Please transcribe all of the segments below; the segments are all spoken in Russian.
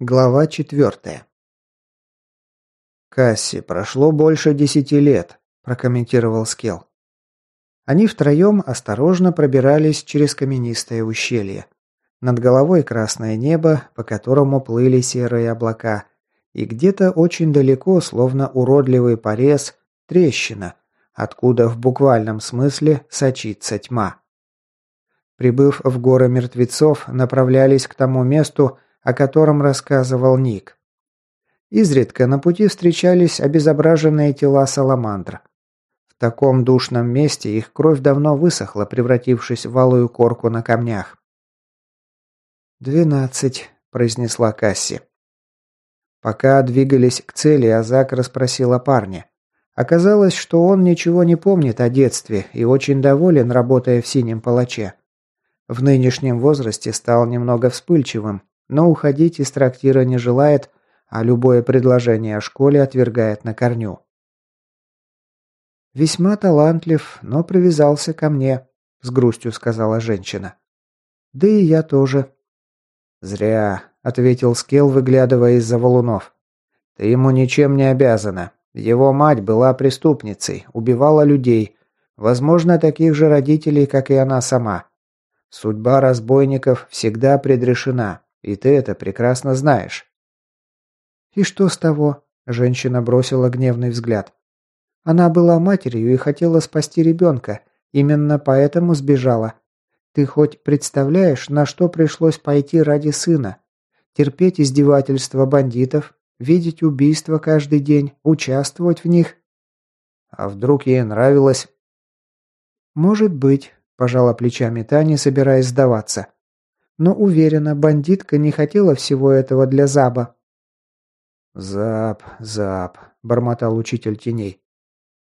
Глава четвертая. «Касси, прошло больше десяти лет», – прокомментировал Скел. Они втроем осторожно пробирались через каменистое ущелье. Над головой красное небо, по которому плыли серые облака, и где-то очень далеко, словно уродливый порез, трещина, откуда в буквальном смысле сочится тьма. Прибыв в горы мертвецов, направлялись к тому месту, о котором рассказывал Ник. Изредка на пути встречались обезображенные тела саламандр. В таком душном месте их кровь давно высохла, превратившись в алую корку на камнях. «Двенадцать», – произнесла Касси. Пока двигались к цели, Азак расспросил о парне. Оказалось, что он ничего не помнит о детстве и очень доволен, работая в синем палаче. В нынешнем возрасте стал немного вспыльчивым, но уходить из трактира не желает, а любое предложение о школе отвергает на корню. «Весьма талантлив, но привязался ко мне», – с грустью сказала женщина. «Да и я тоже». «Зря», – ответил Скел, выглядывая из-за валунов. «Ты ему ничем не обязана. Его мать была преступницей, убивала людей, возможно, таких же родителей, как и она сама. Судьба разбойников всегда предрешена, и ты это прекрасно знаешь». «И что с того?» – женщина бросила гневный взгляд. «Она была матерью и хотела спасти ребенка. Именно поэтому сбежала. Ты хоть представляешь, на что пришлось пойти ради сына? Терпеть издевательства бандитов, видеть убийства каждый день, участвовать в них?» «А вдруг ей нравилось?» «Может быть», – пожала плечами Таня, собираясь сдаваться. Но уверена, бандитка не хотела всего этого для Заба. «Заб, Заб», – бормотал учитель теней.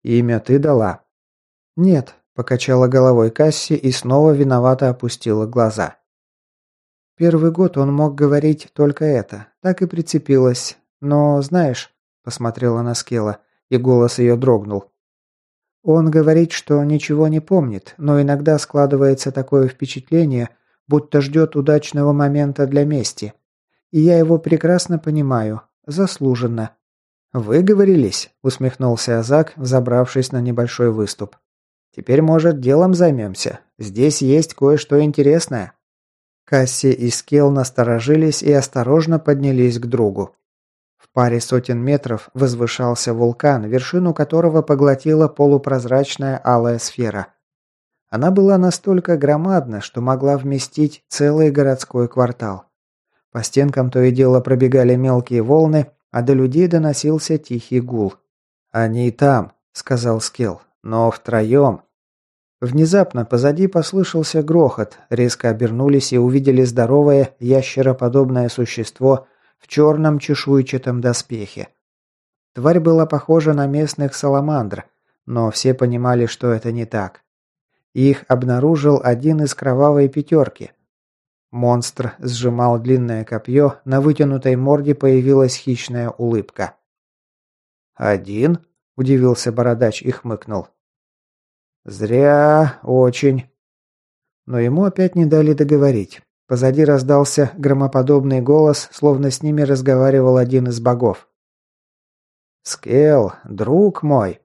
«Имя ты дала?» «Нет», – покачала головой Касси и снова виновато опустила глаза. Первый год он мог говорить только это, так и прицепилась. Но, знаешь, посмотрела на Скела, и голос ее дрогнул. Он говорит, что ничего не помнит, но иногда складывается такое впечатление, будто ждет удачного момента для мести. И я его прекрасно понимаю. Заслуженно. «Выговорились», – усмехнулся Азак, забравшись на небольшой выступ. «Теперь, может, делом займемся. Здесь есть кое-что интересное». Касси и Скел насторожились и осторожно поднялись к другу. В паре сотен метров возвышался вулкан, вершину которого поглотила полупрозрачная алая сфера. Она была настолько громадна, что могла вместить целый городской квартал. По стенкам то и дело пробегали мелкие волны, а до людей доносился тихий гул. «Они там», — сказал Скелл, — «но втроем». Внезапно позади послышался грохот, резко обернулись и увидели здоровое, ящероподобное существо в черном чешуйчатом доспехе. Тварь была похожа на местных саламандр, но все понимали, что это не так. Их обнаружил один из кровавой пятерки. Монстр сжимал длинное копье, на вытянутой морде появилась хищная улыбка. «Один?» – удивился бородач и хмыкнул. «Зря, очень». Но ему опять не дали договорить. Позади раздался громоподобный голос, словно с ними разговаривал один из богов. «Скел, друг мой!»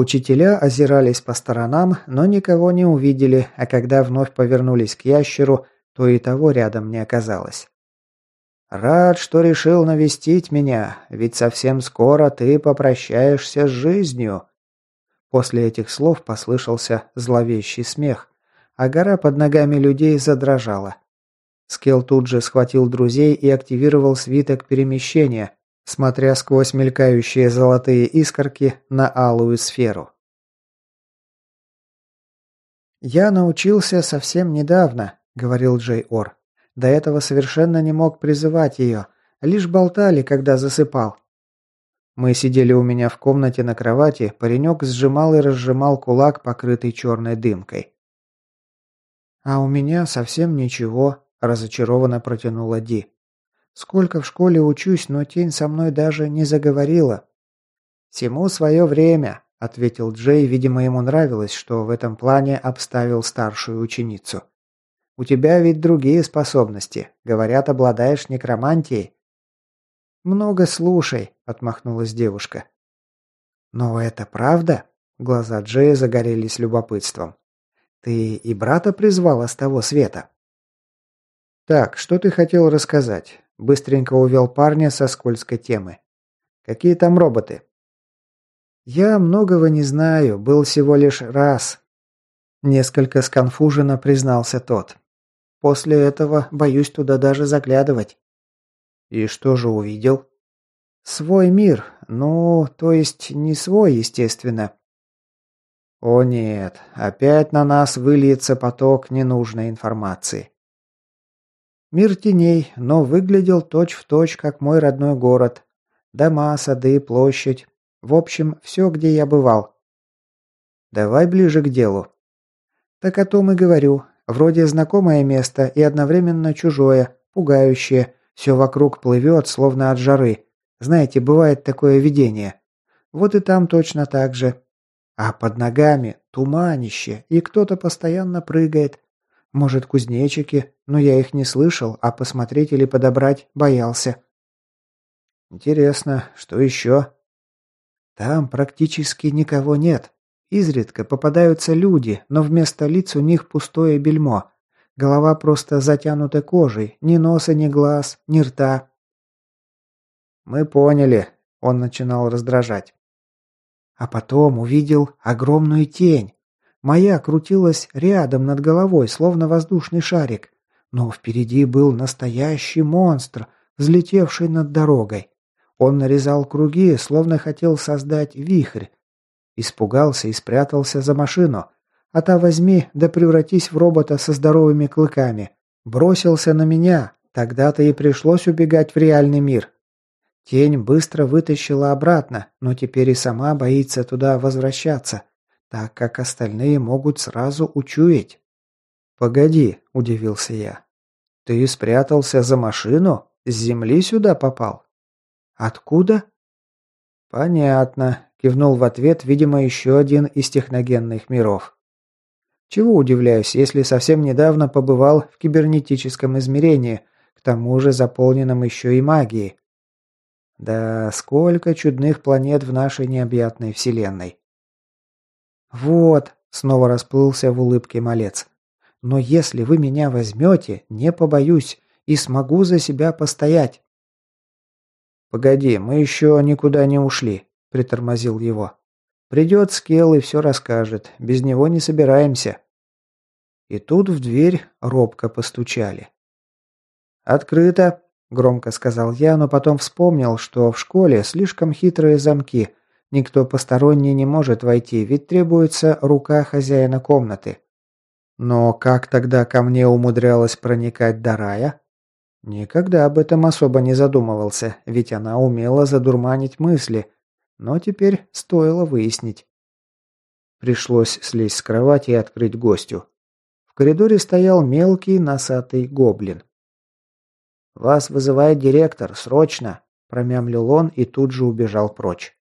Учителя озирались по сторонам, но никого не увидели, а когда вновь повернулись к ящеру, то и того рядом не оказалось. «Рад, что решил навестить меня, ведь совсем скоро ты попрощаешься с жизнью». После этих слов послышался зловещий смех, а гора под ногами людей задрожала. Скел тут же схватил друзей и активировал свиток перемещения, смотря сквозь мелькающие золотые искорки на алую сферу. «Я научился совсем недавно», — говорил Джей Ор. «До этого совершенно не мог призывать ее, лишь болтали, когда засыпал». Мы сидели у меня в комнате на кровати, паренек сжимал и разжимал кулак, покрытый черной дымкой. «А у меня совсем ничего», – разочарованно протянула Ди. Сколько в школе учусь, но тень со мной даже не заговорила. Всему свое время, ответил Джей, видимо, ему нравилось, что в этом плане обставил старшую ученицу. У тебя ведь другие способности. Говорят, обладаешь некромантией. «Много слушай», — отмахнулась девушка. «Но это правда?» Глаза Джея загорелись любопытством. «Ты и брата призвала с того света?» «Так, что ты хотел рассказать?» Быстренько увел парня со скользкой темы. «Какие там роботы?» «Я многого не знаю, был всего лишь раз», – несколько сконфуженно признался тот. «После этого боюсь туда даже заглядывать». «И что же увидел?» «Свой мир. Ну, то есть не свой, естественно». «О нет, опять на нас выльется поток ненужной информации». Мир теней, но выглядел точь-в-точь, точь, как мой родной город. Дома, сады, площадь, в общем, все, где я бывал. Давай ближе к делу. Так о том и говорю. Вроде знакомое место и одновременно чужое, пугающее. Все вокруг плывет, словно от жары. Знаете, бывает такое видение. Вот и там точно так же. А под ногами туманище, и кто-то постоянно прыгает. Может, кузнечики, но я их не слышал, а посмотреть или подобрать боялся. Интересно, что еще? Там практически никого нет. Изредка попадаются люди, но вместо лиц у них пустое бельмо. Голова просто затянута кожей, ни носа, ни глаз, ни рта. «Мы поняли», — он начинал раздражать. А потом увидел огромную тень. Моя крутилась рядом над головой, словно воздушный шарик. Но впереди был настоящий монстр, взлетевший над дорогой. Он нарезал круги, словно хотел создать вихрь. Испугался и спрятался за машину. А та возьми, да превратись в робота со здоровыми клыками. Бросился на меня. Тогда-то и пришлось убегать в реальный мир. Тень быстро вытащила обратно, но теперь и сама боится туда возвращаться, так как остальные могут сразу учуять. «Погоди», – удивился я. «Ты спрятался за машину? С земли сюда попал?» «Откуда?» «Понятно», – кивнул в ответ, видимо, еще один из техногенных миров. «Чего удивляюсь, если совсем недавно побывал в кибернетическом измерении, к тому же заполненном еще и магией. Да, сколько чудных планет в нашей необъятной вселенной». «Вот», – снова расплылся в улыбке малец. «Но если вы меня возьмете, не побоюсь и смогу за себя постоять». «Погоди, мы еще никуда не ушли», – притормозил его. «Придет Скелл и все расскажет. Без него не собираемся». И тут в дверь робко постучали. «Открыто», – громко сказал я, но потом вспомнил, что в школе слишком хитрые замки. Никто посторонний не может войти, ведь требуется рука хозяина комнаты. Но как тогда ко мне умудрялась проникать Дарая? Никогда об этом особо не задумывался, ведь она умела задурманить мысли, но теперь стоило выяснить. Пришлось слезть с кровати и открыть гостю. В коридоре стоял мелкий носатый гоблин. «Вас вызывает директор, срочно!» – промямлил он и тут же убежал прочь.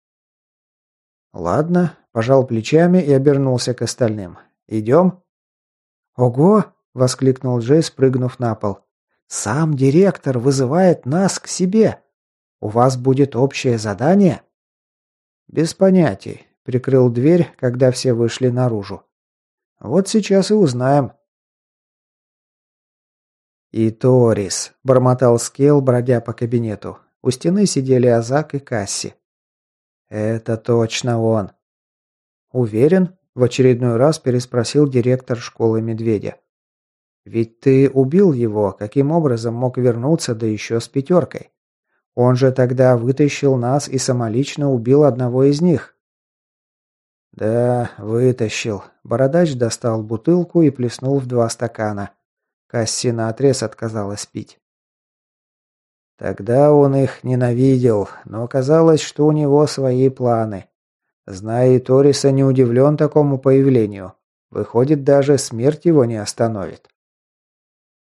«Ладно», – пожал плечами и обернулся к остальным. «Идем?» «Ого!» – воскликнул Джей, спрыгнув на пол. Сам директор вызывает нас к себе. У вас будет общее задание? Без понятий. Прикрыл дверь, когда все вышли наружу. Вот сейчас и узнаем. И Торис, бормотал Скел, бродя по кабинету. У стены сидели Азак и Касси. Это точно он. Уверен? В очередной раз переспросил директор школы Медведя. Ведь ты убил его, каким образом мог вернуться, да еще с пятеркой? Он же тогда вытащил нас и самолично убил одного из них. Да, вытащил. Бородач достал бутылку и плеснул в два стакана. Касси наотрез отказалась пить. Тогда он их ненавидел, но оказалось, что у него свои планы. Зная Ториса, не удивлен такому появлению. Выходит, даже смерть его не остановит.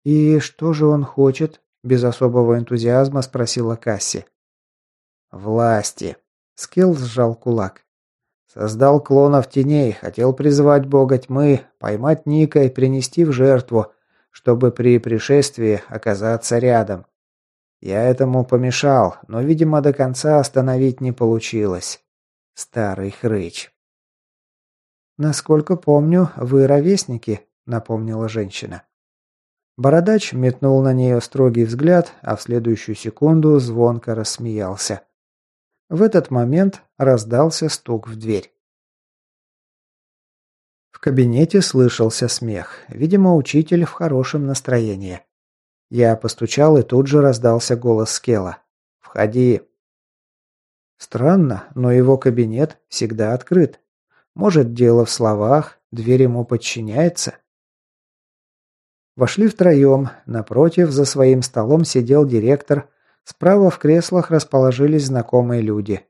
«И что же он хочет?» – без особого энтузиазма спросила Касси. «Власти». Скилл сжал кулак. «Создал клонов теней, хотел призвать бога тьмы, поймать Ника и принести в жертву, чтобы при пришествии оказаться рядом. Я этому помешал, но, видимо, до конца остановить не получилось. Старый хрыч. «Насколько помню, вы ровесники», — напомнила женщина. Бородач метнул на нее строгий взгляд, а в следующую секунду звонко рассмеялся. В этот момент раздался стук в дверь. В кабинете слышался смех. Видимо, учитель в хорошем настроении. Я постучал, и тут же раздался голос Скела. «Входи». Странно, но его кабинет всегда открыт. Может, дело в словах, дверь ему подчиняется? Вошли втроем. Напротив, за своим столом сидел директор. Справа в креслах расположились знакомые люди.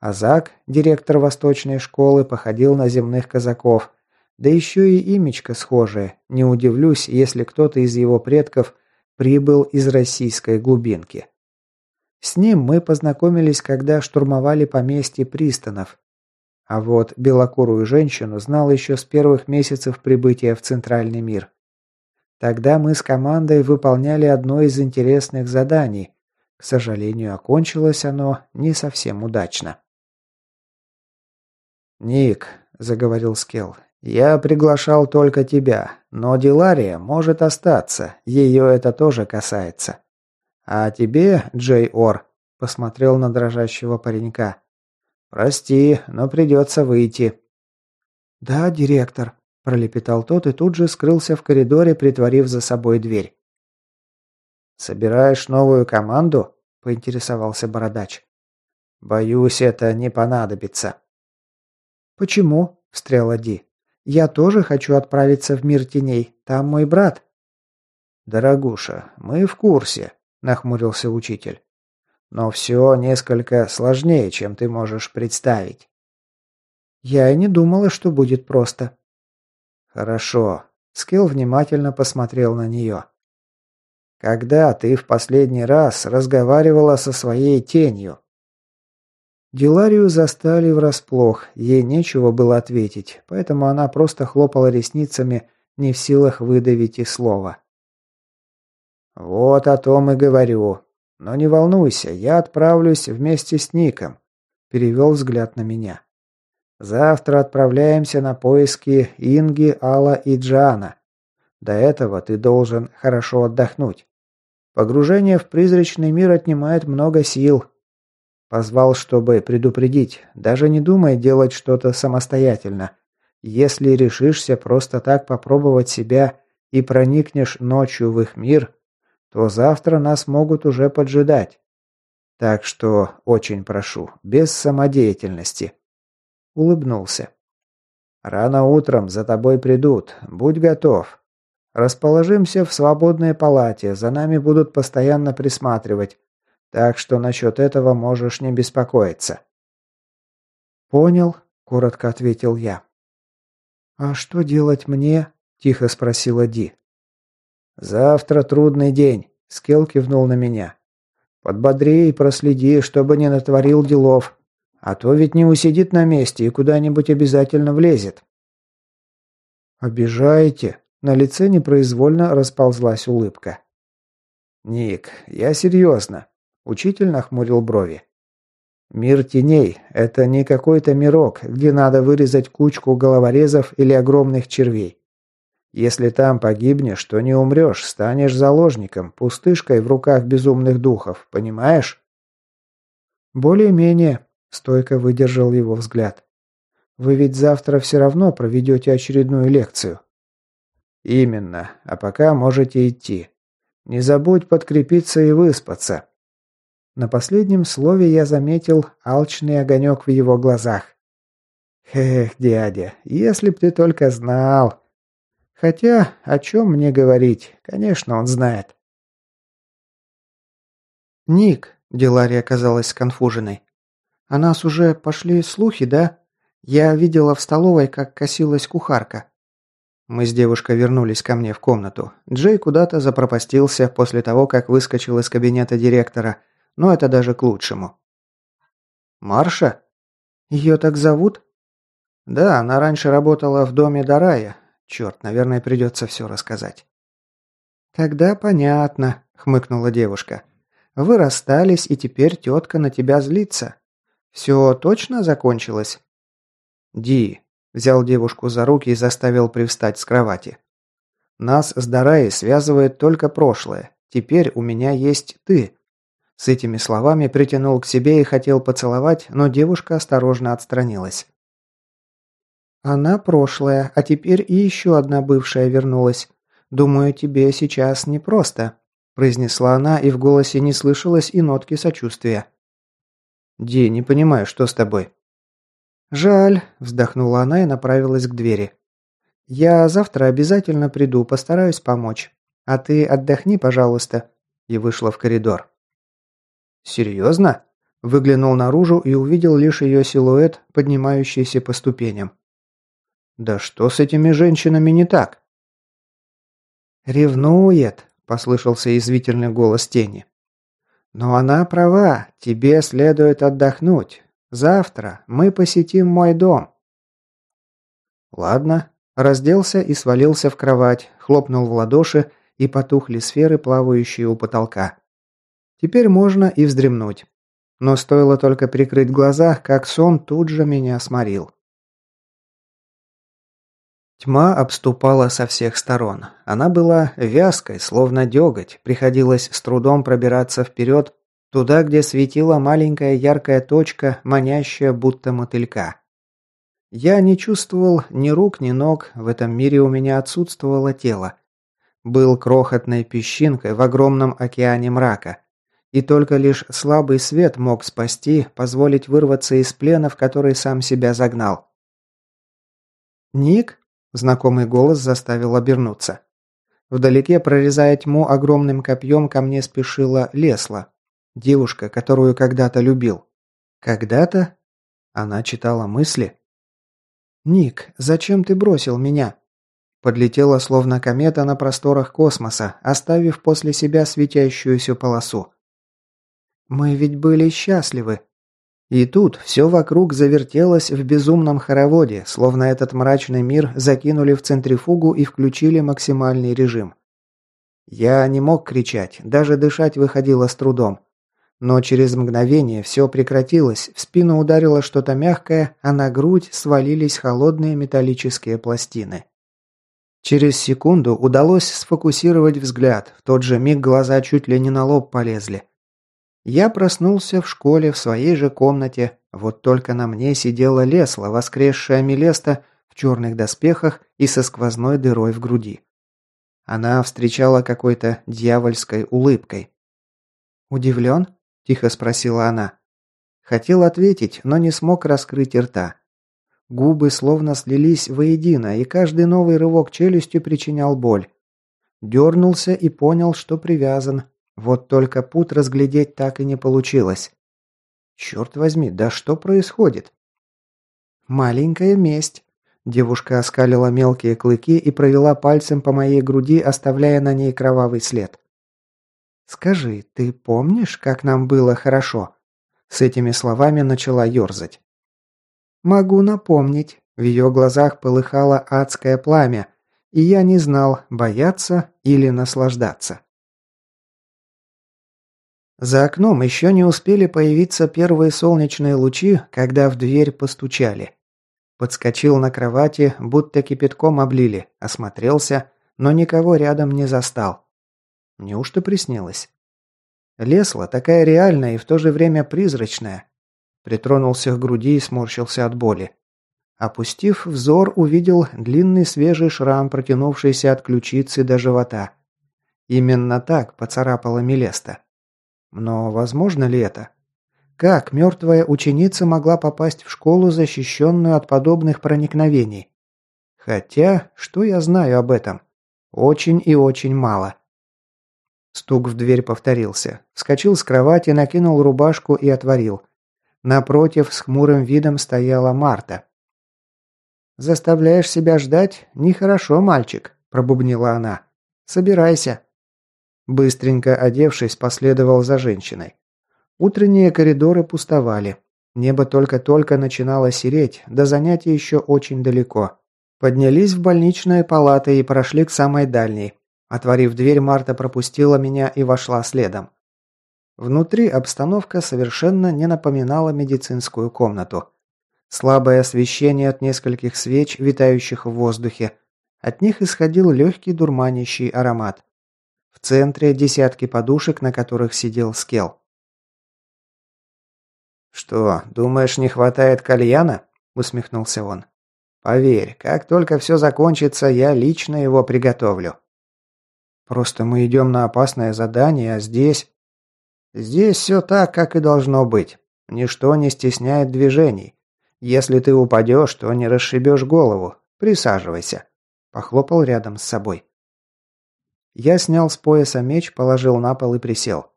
Азак, директор восточной школы, походил на земных казаков. Да еще и имечко схожее. Не удивлюсь, если кто-то из его предков прибыл из российской глубинки. С ним мы познакомились, когда штурмовали поместье Пристанов. А вот белокурую женщину знал еще с первых месяцев прибытия в Центральный мир. Тогда мы с командой выполняли одно из интересных заданий. К сожалению, окончилось оно не совсем удачно. «Ник», — заговорил Скелл, «Я приглашал только тебя, но Дилария может остаться, ее это тоже касается. А тебе, Джей Ор, посмотрел на дрожащего паренька. Прости, но придется выйти. Да, директор, пролепетал тот и тут же скрылся в коридоре, притворив за собой дверь. Собираешь новую команду? поинтересовался бородач. Боюсь, это не понадобится. Почему? встряла Ди. Я тоже хочу отправиться в мир теней. Там мой брат». «Дорогуша, мы в курсе», – нахмурился учитель. «Но все несколько сложнее, чем ты можешь представить». «Я и не думала, что будет просто». «Хорошо». Скилл внимательно посмотрел на нее. «Когда ты в последний раз разговаривала со своей тенью?» Диларию застали врасплох, ей нечего было ответить, поэтому она просто хлопала ресницами, не в силах выдавить и слова. «Вот о том и говорю. Но не волнуйся, я отправлюсь вместе с Ником», – перевел взгляд на меня. «Завтра отправляемся на поиски Инги, Алла и Джана. До этого ты должен хорошо отдохнуть. Погружение в призрачный мир отнимает много сил, Позвал, чтобы предупредить. Даже не думай делать что-то самостоятельно. Если решишься просто так попробовать себя и проникнешь ночью в их мир, то завтра нас могут уже поджидать. Так что очень прошу, без самодеятельности. Улыбнулся. Рано утром за тобой придут. Будь готов. Расположимся в свободной палате, за нами будут постоянно присматривать. Так что насчет этого можешь не беспокоиться». «Понял», – коротко ответил я. «А что делать мне?» – тихо спросила Ди. «Завтра трудный день», – Скел кивнул на меня. «Подбодри и проследи, чтобы не натворил делов. А то ведь не усидит на месте и куда-нибудь обязательно влезет». «Обижаете?» На лице непроизвольно расползлась улыбка. «Ник, я серьезно. Учитель нахмурил брови. Мир теней – это не какой-то мирок, где надо вырезать кучку головорезов или огромных червей. Если там погибнешь, то не умрешь, станешь заложником, пустышкой в руках безумных духов, понимаешь? Более-менее, стойко выдержал его взгляд. Вы ведь завтра все равно проведете очередную лекцию. Именно, а пока можете идти. Не забудь подкрепиться и выспаться. На последнем слове я заметил алчный огонек в его глазах. «Эх, дядя, если б ты только знал!» Хотя, о чем мне говорить? Конечно, он знает. «Ник», — Делария оказалась сконфуженной, — «о нас уже пошли слухи, да? Я видела в столовой, как косилась кухарка». Мы с девушкой вернулись ко мне в комнату. Джей куда-то запропастился после того, как выскочил из кабинета директора, но это даже к лучшему. Марша? Ее так зовут? Да, она раньше работала в доме Дарая. Черт, наверное, придется все рассказать. Тогда понятно, хмыкнула девушка. Вы расстались, и теперь тетка на тебя злится. Все точно закончилось?» «Ди», – взял девушку за руки и заставил привстать с кровати. «Нас с Дараей связывает только прошлое. Теперь у меня есть ты». С этими словами притянул к себе и хотел поцеловать, но девушка осторожно отстранилась. «Она прошлая, а теперь и еще одна бывшая вернулась. Думаю, тебе сейчас непросто», – произнесла она, и в голосе не слышалось и нотки сочувствия. «Ди, не понимаю, что с тобой?» «Жаль», – вздохнула она и направилась к двери. «Я завтра обязательно приду, постараюсь помочь. А ты отдохни, пожалуйста», – и вышла в коридор. «Серьезно?» – выглянул наружу и увидел лишь ее силуэт, поднимающийся по ступеням. «Да что с этими женщинами не так?» «Ревнует», – послышался извительный голос тени. Но она права, тебе следует отдохнуть. Завтра мы посетим мой дом. Ладно, разделся и свалился в кровать, хлопнул в ладоши, и потухли сферы, плавающие у потолка. Теперь можно и вздремнуть. Но стоило только прикрыть глаза, как сон тут же меня сморил. Тьма обступала со всех сторон. Она была вязкой, словно деготь. Приходилось с трудом пробираться вперед, туда, где светила маленькая яркая точка, манящая будто мотылька. Я не чувствовал ни рук, ни ног, в этом мире у меня отсутствовало тело. Был крохотной песчинкой в огромном океане мрака. И только лишь слабый свет мог спасти, позволить вырваться из плена, в который сам себя загнал. «Ник?» Знакомый голос заставил обернуться. Вдалеке, прорезая тьму огромным копьем, ко мне спешила Лесла. Девушка, которую когда-то любил. Когда-то? Она читала мысли? «Ник, зачем ты бросил меня?» Подлетела словно комета на просторах космоса, оставив после себя светящуюся полосу. «Мы ведь были счастливы», и тут все вокруг завертелось в безумном хороводе, словно этот мрачный мир закинули в центрифугу и включили максимальный режим. Я не мог кричать, даже дышать выходило с трудом. Но через мгновение все прекратилось, в спину ударило что-то мягкое, а на грудь свалились холодные металлические пластины. Через секунду удалось сфокусировать взгляд, в тот же миг глаза чуть ли не на лоб полезли. Я проснулся в школе в своей же комнате, вот только на мне сидела Лесла, воскресшая Мелеста в черных доспехах и со сквозной дырой в груди. Она встречала какой-то дьявольской улыбкой. «Удивлен?» – тихо спросила она. Хотел ответить, но не смог раскрыть рта. Губы словно слились воедино, и каждый новый рывок челюстью причинял боль. Дернулся и понял, что привязан, вот только пут разглядеть так и не получилось. Черт возьми, да что происходит? Маленькая месть. Девушка оскалила мелкие клыки и провела пальцем по моей груди, оставляя на ней кровавый след. «Скажи, ты помнишь, как нам было хорошо?» С этими словами начала ерзать. «Могу напомнить». В ее глазах полыхало адское пламя, и я не знал, бояться или наслаждаться. За окном еще не успели появиться первые солнечные лучи, когда в дверь постучали. Подскочил на кровати, будто кипятком облили, осмотрелся, но никого рядом не застал. Неужто приснилось? Лесла такая реальная и в то же время призрачная. Притронулся к груди и сморщился от боли. Опустив взор, увидел длинный свежий шрам, протянувшийся от ключицы до живота. Именно так поцарапала Мелеста. Но возможно ли это? Как мертвая ученица могла попасть в школу, защищенную от подобных проникновений? Хотя, что я знаю об этом? Очень и очень мало. Стук в дверь повторился. Вскочил с кровати, накинул рубашку и отворил. Напротив, с хмурым видом стояла Марта. «Заставляешь себя ждать? Нехорошо, мальчик», – пробубнила она. «Собирайся». Быстренько одевшись, последовал за женщиной. Утренние коридоры пустовали. Небо только-только начинало сереть, до занятий еще очень далеко. Поднялись в больничные палаты и прошли к самой дальней. Отворив дверь, Марта пропустила меня и вошла следом. Внутри обстановка совершенно не напоминала медицинскую комнату. Слабое освещение от нескольких свеч, витающих в воздухе. От них исходил легкий дурманящий аромат. В центре десятки подушек, на которых сидел Скел. «Что, думаешь, не хватает кальяна?» – усмехнулся он. «Поверь, как только все закончится, я лично его приготовлю». «Просто мы идем на опасное задание, а здесь...» «Здесь все так, как и должно быть. Ничто не стесняет движений. Если ты упадешь, то не расшибешь голову. Присаживайся». Похлопал рядом с собой. Я снял с пояса меч, положил на пол и присел.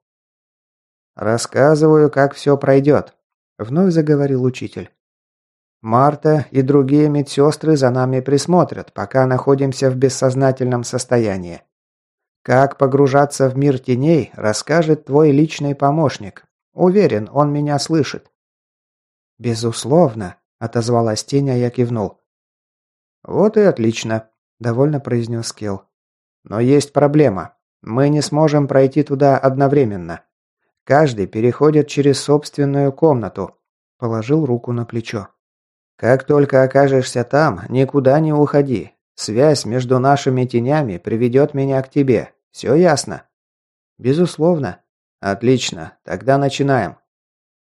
«Рассказываю, как все пройдет», — вновь заговорил учитель. «Марта и другие медсестры за нами присмотрят, пока находимся в бессознательном состоянии. Как погружаться в мир теней, расскажет твой личный помощник. Уверен, он меня слышит». «Безусловно», — отозвалась тень, а я кивнул. «Вот и отлично», — довольно произнес Кел. «Но есть проблема. Мы не сможем пройти туда одновременно. Каждый переходит через собственную комнату», — положил руку на плечо. «Как только окажешься там, никуда не уходи. Связь между нашими тенями приведет меня к тебе. Все ясно?» «Безусловно». «Отлично. Тогда начинаем».